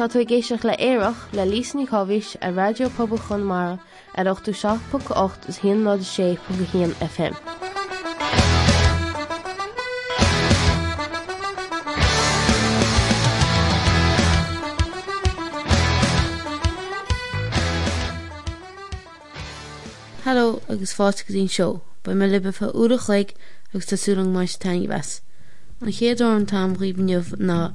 Tá tú géisioach le éireach le lísní chohís a radiopabal mar ar 8ú 6.8 is hin ná sé fu FM. Hello agus fáte go dín seo, ba me libe fa uach agus tasúlang mais tainine. a chéad an tam riomh na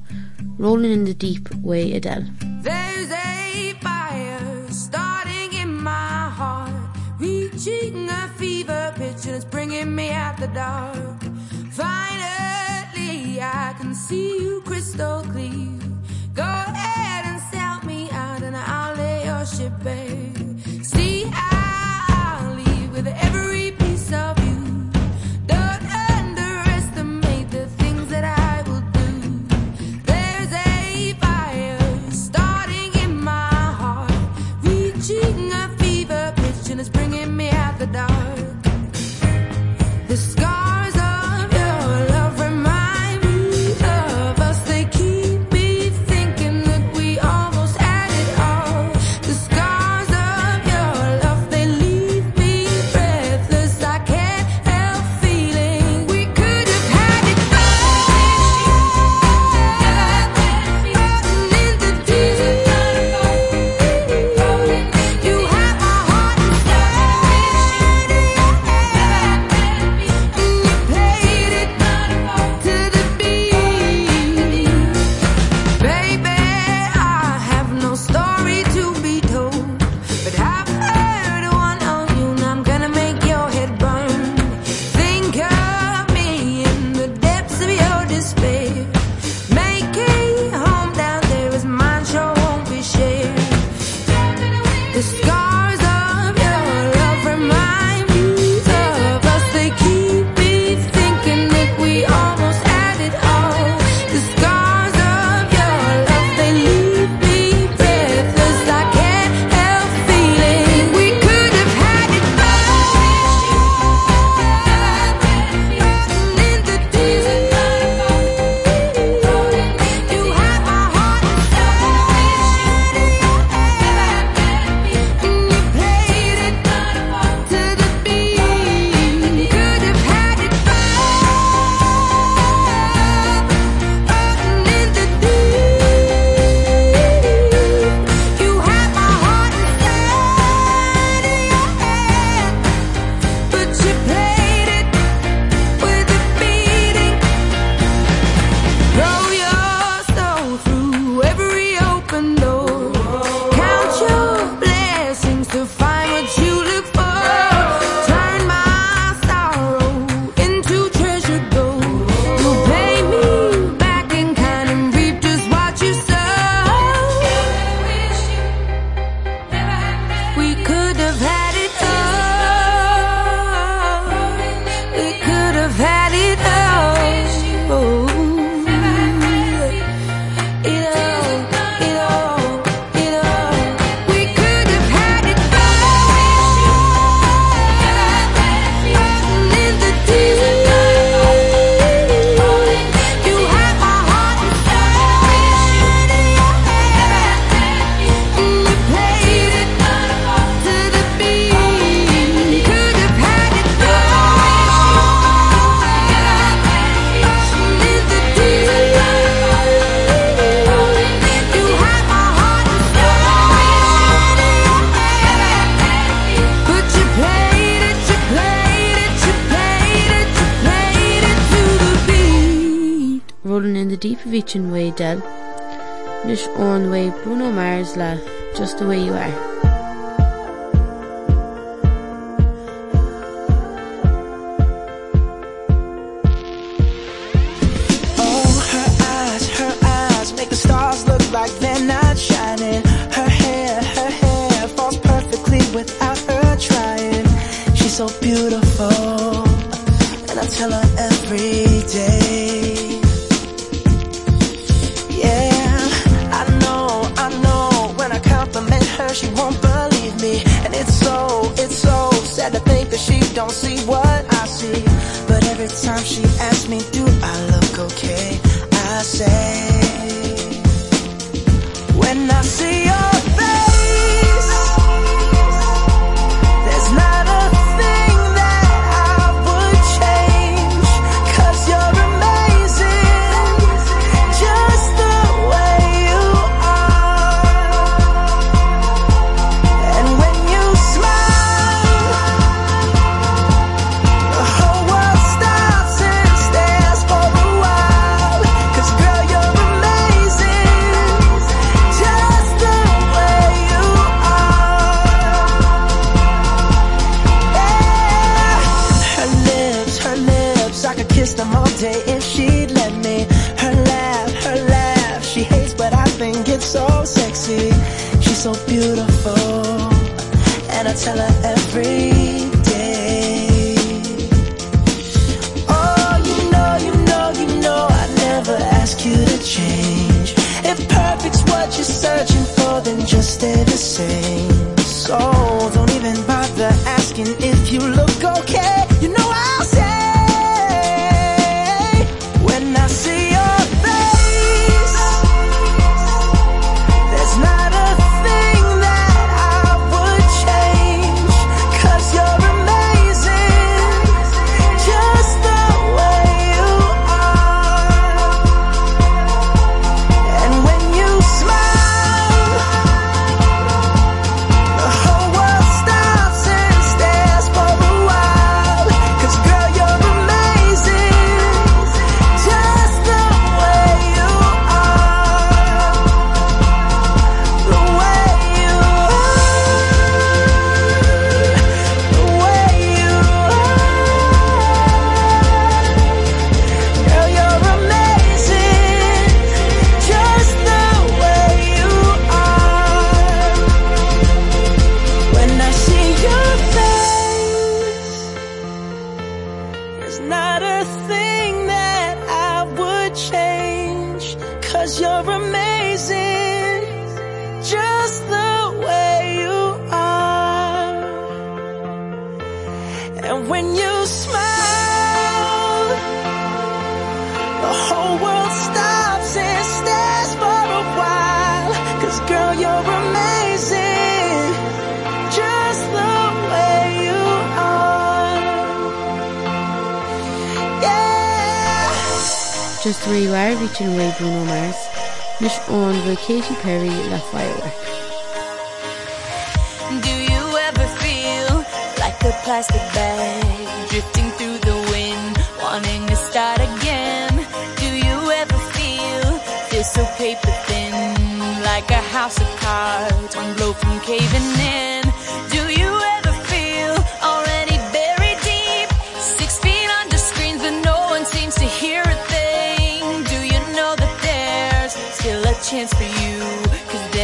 rolling in the deep way Adele. There's a fire starting in my heart reaching a fever pitch and it's bringing me out the dark. Finally I can see you crystal clear so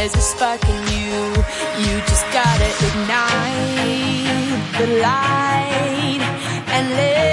there's a spark in you. You just gotta ignite the light and live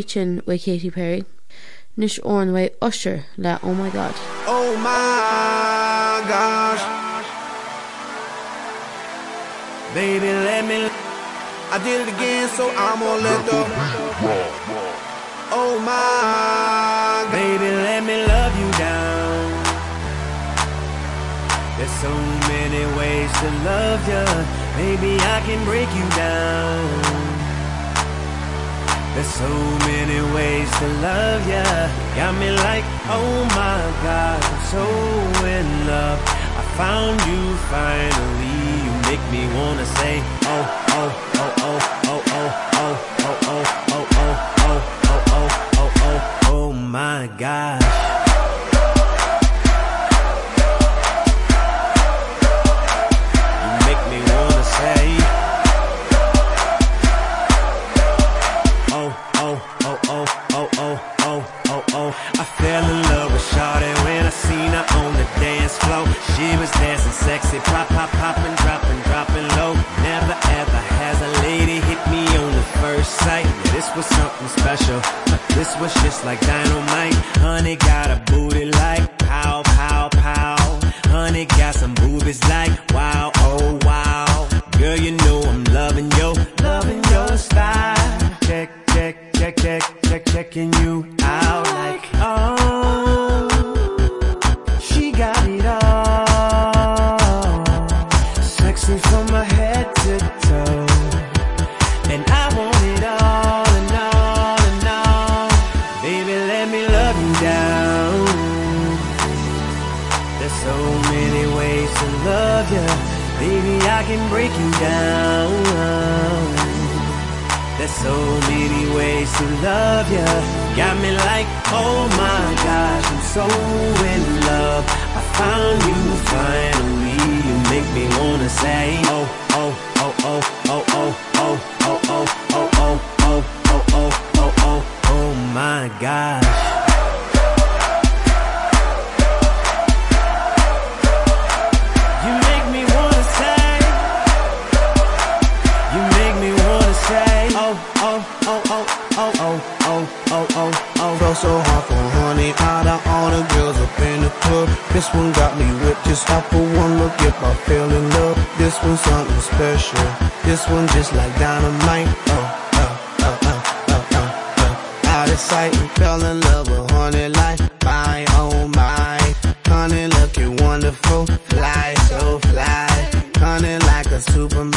preaching with Katy Perry. Nish Ornway Usher la oh my god. Oh my gosh Baby let me I did it again so I'm gonna let the Oh my baby let me love you down There's so many ways to love you maybe I can break you down there's so many ways to love ya got me like oh my god I'm so in love I found you finally you make me wanna say oh oh oh oh oh oh oh oh oh oh oh oh oh oh oh oh oh my gosh fell in love with shot when I seen her on the dance floor. She was dancing sexy pop pop popping dropping dropping low. Never ever has a lady hit me on the first sight. This was something special. This was just like dynamite. Honey got a booty like pow pow pow. Honey got some boobies like wow oh wow. Girl you know I'm loving yo loving your style. Check check check check check checking you. To love you. Got me like, oh my gosh, I'm so in love. I found you finally. You make me wanna say, oh, This one got me whipped just off of one look. If I fell in love, this one's something special. This one just like dynamite. Oh. Out of sight and fell in love with honey life my, oh my. Honey looking wonderful, fly so fly. Honey like a supermodel,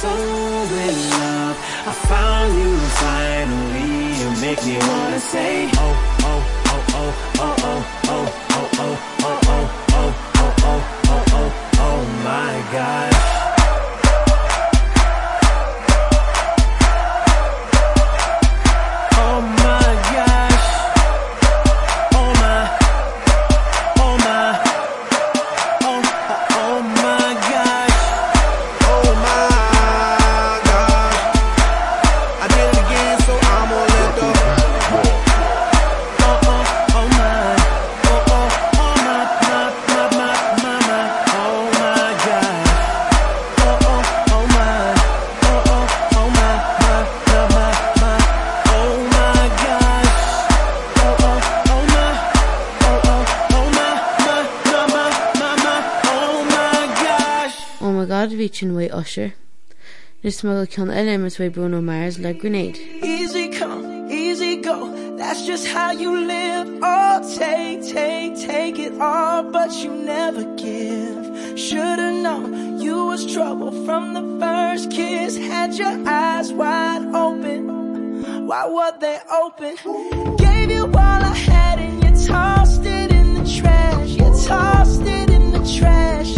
so in love. I found you finally. You make me wanna say, oh, Sin way usher. Nus má cean eilemas way Bruno Mars le grenade. Easy come, easy go. That's just how you live. Oh, take, take, take it all, but you never give. Should've known you was trouble from the first kiss. Had your eyes wide open. Why were they open? Gave you all I had and you tossed it in the trash. You tossed it in the trash.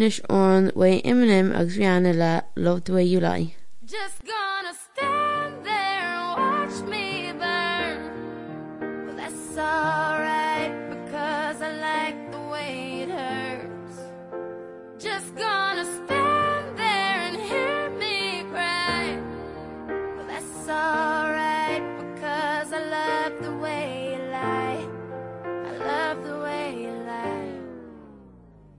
nus an wa Eminem agus Rihanna le lohdú lei. Just gonna stand there watch me burn that's alright.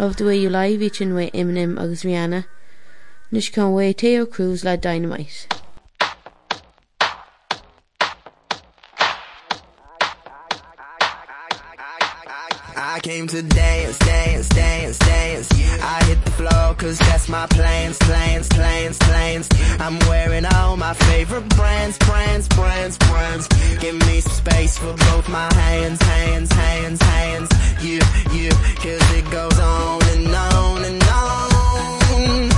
love the way you lie vich in way Eminem agus rihanna nus kan way Taio Cruz le dynamite. I came to and dance, dance, dance. I hit the floor cause that's my plans plans plans plans. I'm wearing all my favorite brands brands brands brands. Give me space for both my hands hands hands hands. You you cause it goes on and on and on.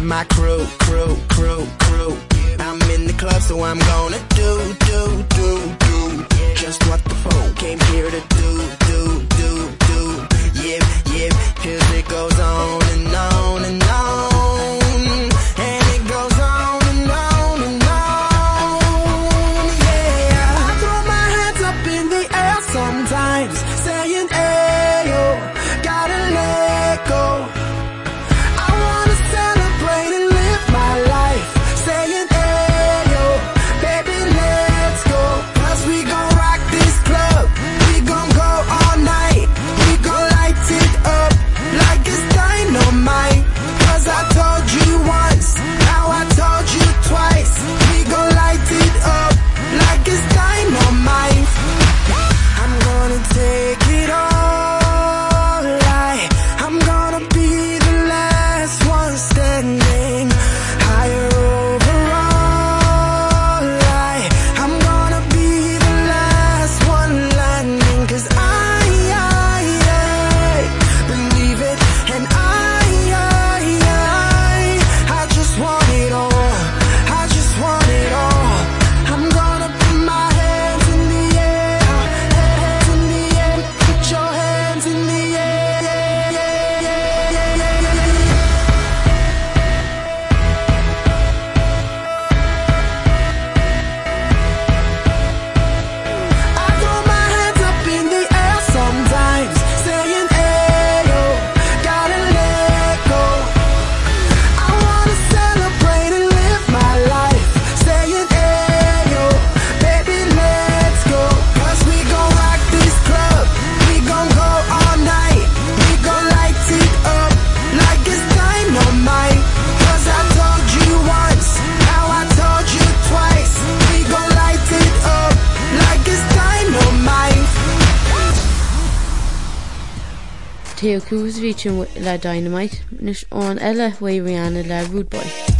got my crew crew crew crew. I'm in the club so I'm gonna do do do do just what the phone came here to do? Taio Cruz ví le dynamite nus an eilehhaí Rihanna le rúdbáid.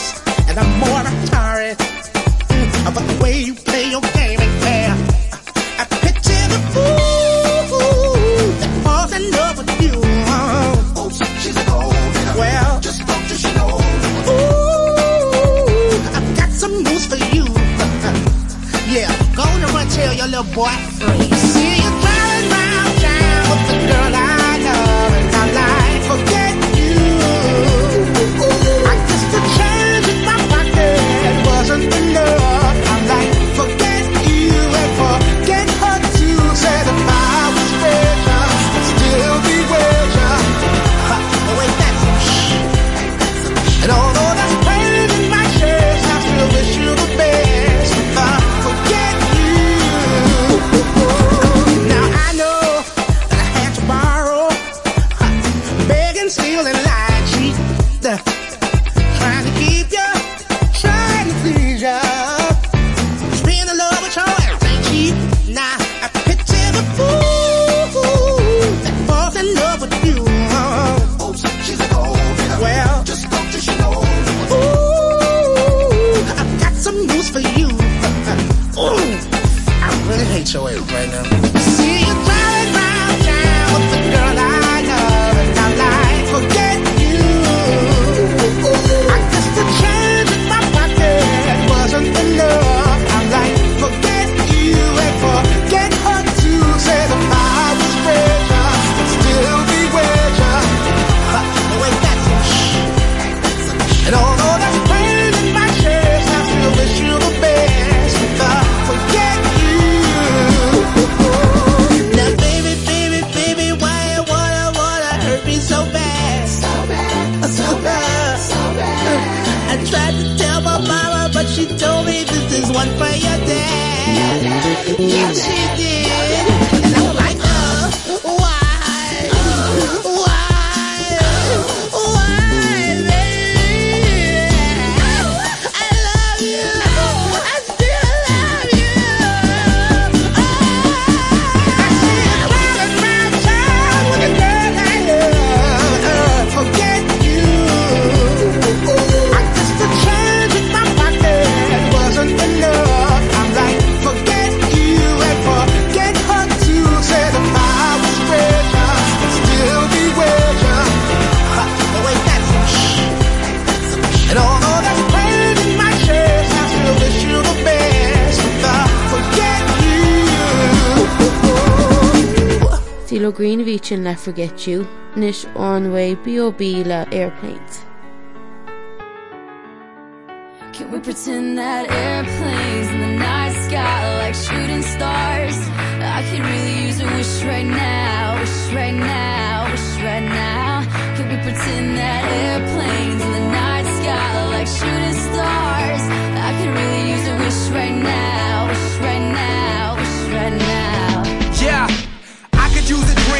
buat she told me this is one for your dad. Yes she did. CeeLo Greenví sin le forget you, nis an way B.O.B le airplanes. Can we pretend that airplanes in the night sky like shooting stars? I could really use a wish right now, wish right now, wish right now. Can we pretend that airplanes in the night sky like shooting stars? I could really use a wish right now, wish right now, wish right now.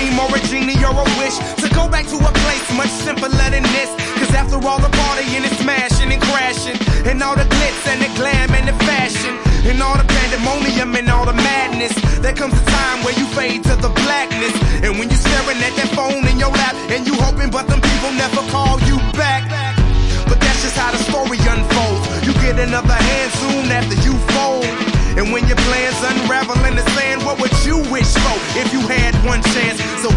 Dream or a genie or a wish. To go back to a place much simpler than this. Cause after all the partying and smashing and crashing. And all the glitz and the glam and the fashion. And all the pandemonium and all the madness. There comes a time where you fade to the blackness. And when you're staring at that phone in your lap and you hoping but them people never call you back. But that's just how the story unfolds. You get another hand soon after you fold. And when your plans unravel in the sand what would you wish for if you had one chance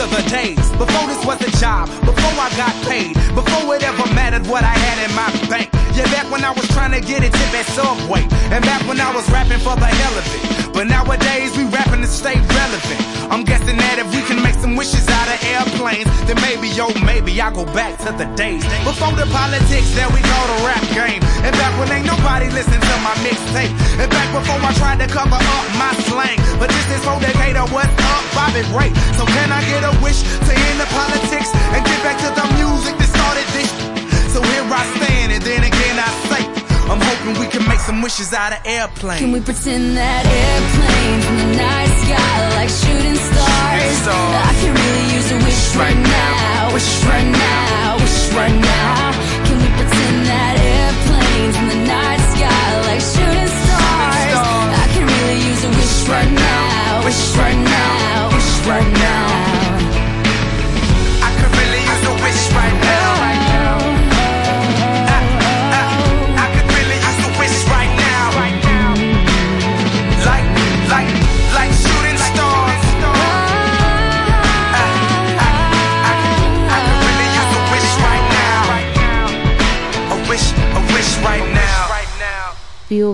to the days. Before this was a job before I got paid before it ever mattered what I had in my bank yeah back when I was trying to get it tip at subway and back when I was rapping for the hell of it. But nowadays we rapping to stay relevant. I'm guessing that if we can make some wishes out of airplanes then maybe yo maybe I'll go back to the days. Before the politics that we call the rap game. And back when ain't nobody listened to my mixtape. And back before I tried to cover up my slang. But this is so Decatur what's up Bobby Ray? So can I get a wish to end the politics and get back to the music? that so here I stand and then again I say I'm hoping we can make some wishes out of airplanes. Can we pretend that airplanes in the night sky like shooting stars? Stars. I can really use a wish right now wish right now. wish right now. Can we pretend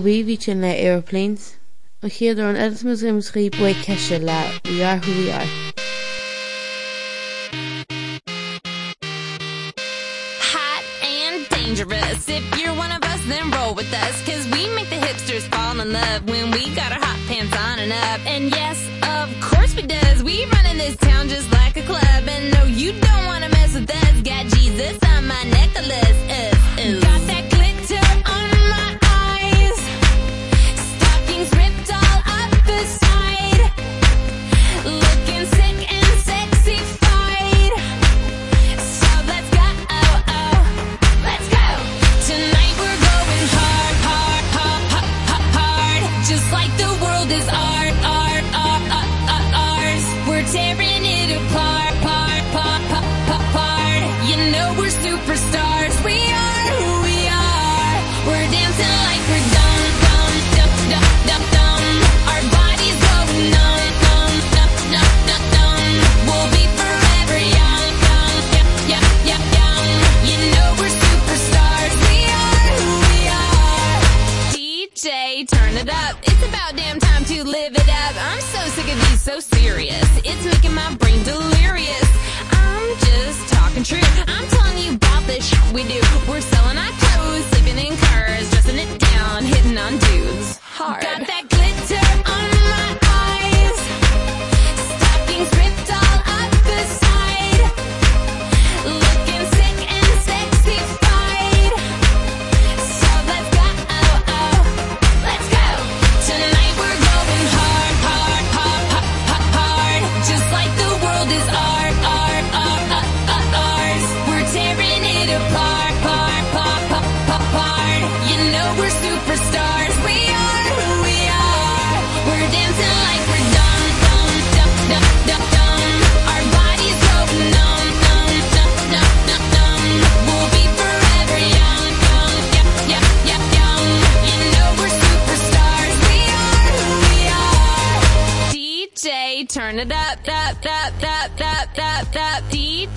B.O.B ví sin le airplanes. A chéad ar an Edmus imsrí bu ceise le riar thuíar. hot and dangerous. If you're one of us then roll with us. Cause we make the hipsters fall in love when we got our hot pants on and up. And yes of course we does. We run in this town just like a club. And no you don't want to mess with us. Got Jesus on my necklace. Uh, uh. got that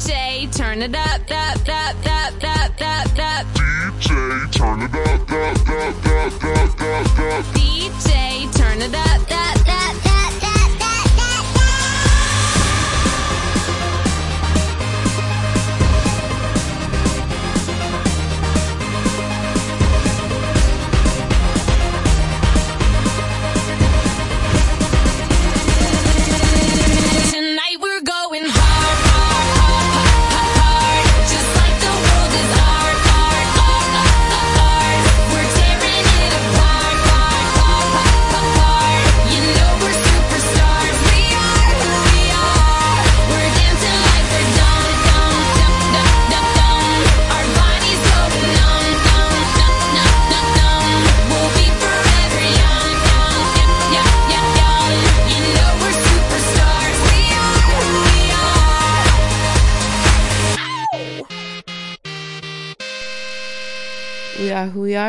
DJ, turn it up, up, up, up, up, up, up. DJ, turn it up, up, up, up, up,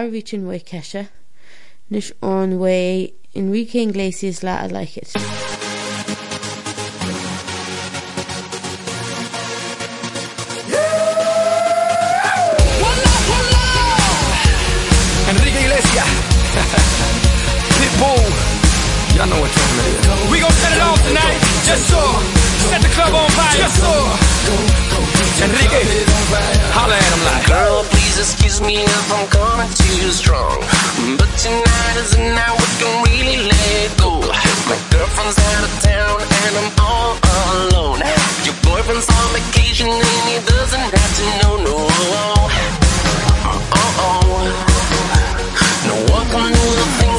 reaching way Kesha. Nish on way Enrique Iglesias la I like it. Enrique Iglesias. Pitbull. Y'all know what it is. We gon' set it off tonight. Just so. Set the club on fire. Just so. Enrique. Holla at like. Girl, excuse me if I'm coming too strong. But tonight is the night we can really let go. My girlfriend's out of town and I'm all alone. Your boyfriend's on vacation and he doesn't have to know, no. Uh-oh. No one can do the things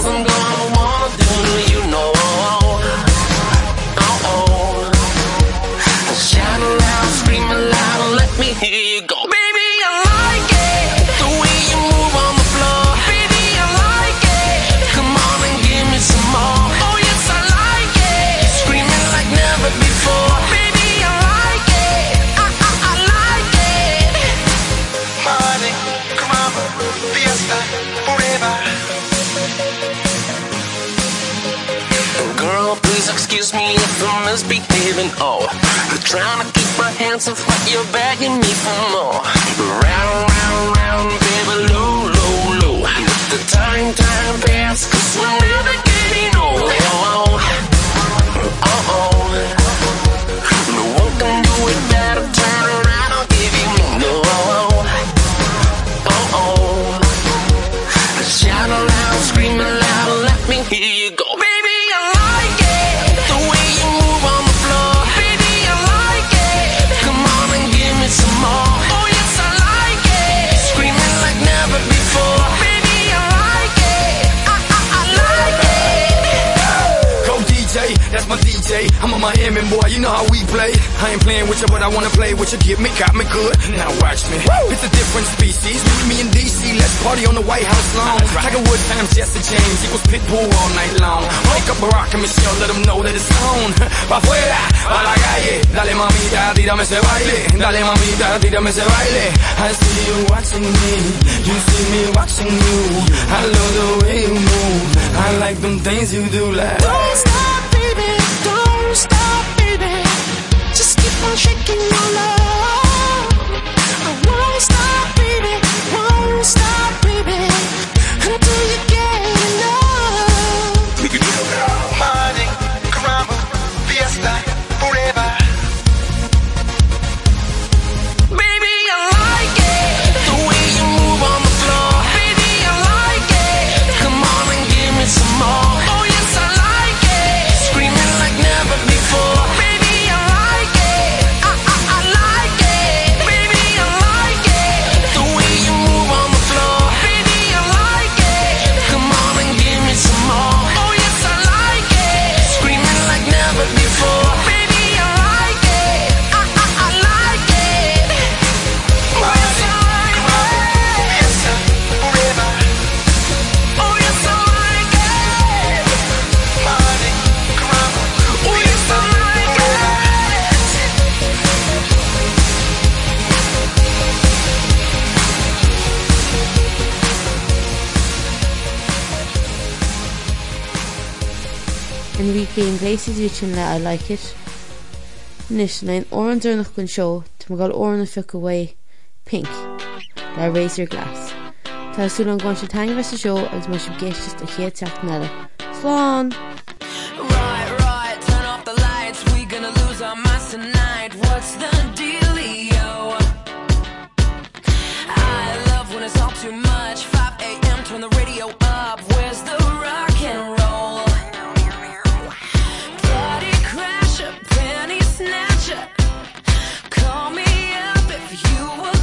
but I wanna play with you. Get me, got me good. Now watch me. It's a different species. Me in DC, let's party on the White House lawn. Tiger Woods times Jesse James equals Pitbull all night long. Wake up Barack and Michelle, let them know that it's on. Pa' afuera, pa' la calle. Dale mamita, tírame ese baile. Dale mamita, tírame ese baile. I see you watching me, you see me watching you. I love the way you move. I like them things you do like. Don't stop, baby. Don't stop, This is reaching le I like it. Nis na an oranúnach gon seo tu gáil orna fi away pink le Raise Your Glass. Tású an gáin se tein we seo agus mar sem geist a ché teach nela. Slán! Right, right, turn off the lights, we gonna lose our minds tonight. What's the dealio? I love when it's all too much 5 a.m. turn the radio up, where's the you were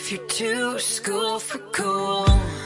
if you're too school for cool.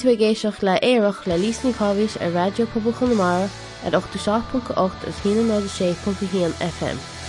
tú géisioach le éireach le lísní cáhís ar radio poblbal is at 8 seach.8 as 16.héan FM.